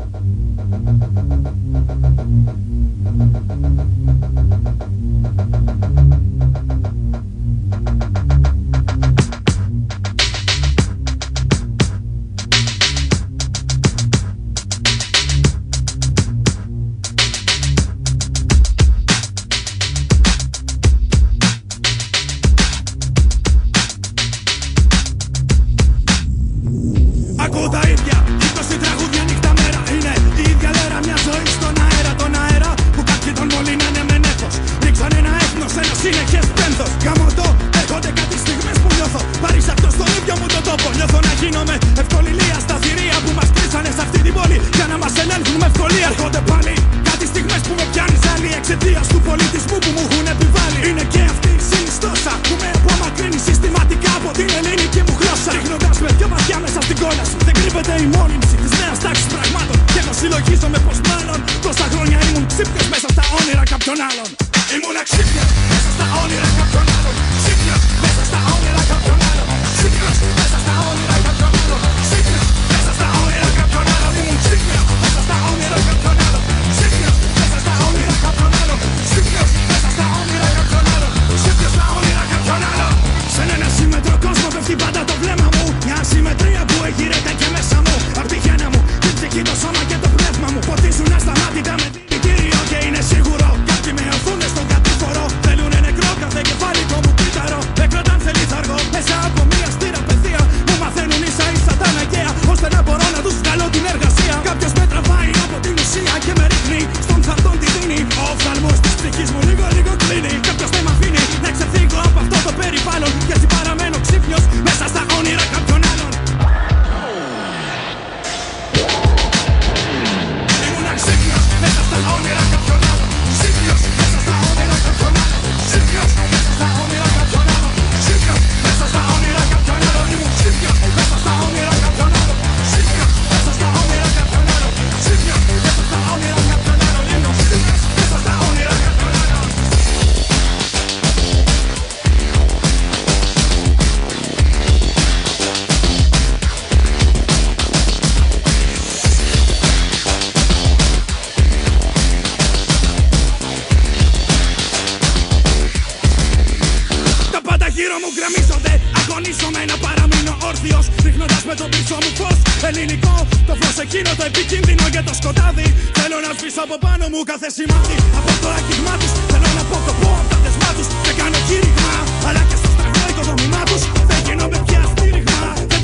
Thank you. πολιτισμού που μου έχουν επιβάλει. Είναι και αυτή η συνιστόσα που με απομακρύνει συστηματικά από την ελληνική μου γλώσσα. Ρίχνοντας με πιο βαθιά μέσα στην κόλαση Δεν κρύβεται η μόνιμση της νέας τάξης πραγμάτων. Και εγώ συλλογίζομαι πως μάλλον τόσα χρόνια ήμουν ξύπνιος μέσα στα όνειρα κάποιων άλλων. Ήμουν ξύπνιος μέσα στα όνειρα Έχει πάντα το βλέμμα μου Μια ασυμμετρία που εγείρεται και μέσα μου. Απ' τη μου, την ψυχή, το σώμα και το πνεύμα μου. Ποτίζουν ασταμάτητα με τυπητήριο και είναι σίγουρο. Κάποιοι με οθούνε στον κατήφορο. Θέλουνε νεκρό κάθε κεφάλι το μου πίταρο. Νεκρόταν θέλει θαργό μέσα από μια στήρα παιδεία Μου μαθαίνουν ίσα ίσα τα αναγκαία Ώστε να μπορώ να τους βγάλω την εργασία. Κάποιος με τραβάει από την ουσία και με ρίχνει Στον θαρτόν τη δίνει. Ο οφθαλμός της ψυχής μου λίγο λίγο κλείνει. μου γκρεμίζονται. Αγωνίζομαι να παραμείνω όρθιος. Ρίχνοντας με τον πίσω μου φως. Ελληνικό Το φως εκείνο το επικίνδυνο για το σκοτάδι. Θέλω να σβήσω από πάνω μου κάθε σημάδι. Από το άγγιγμά τους. Θέλω να πω το πω από τα δεσμά τους. Και κάνω κήρυγμα Αλλά και στο στραβό οικοδομημά τους. Δεν γίνομαι πια στήριγμα. Δεν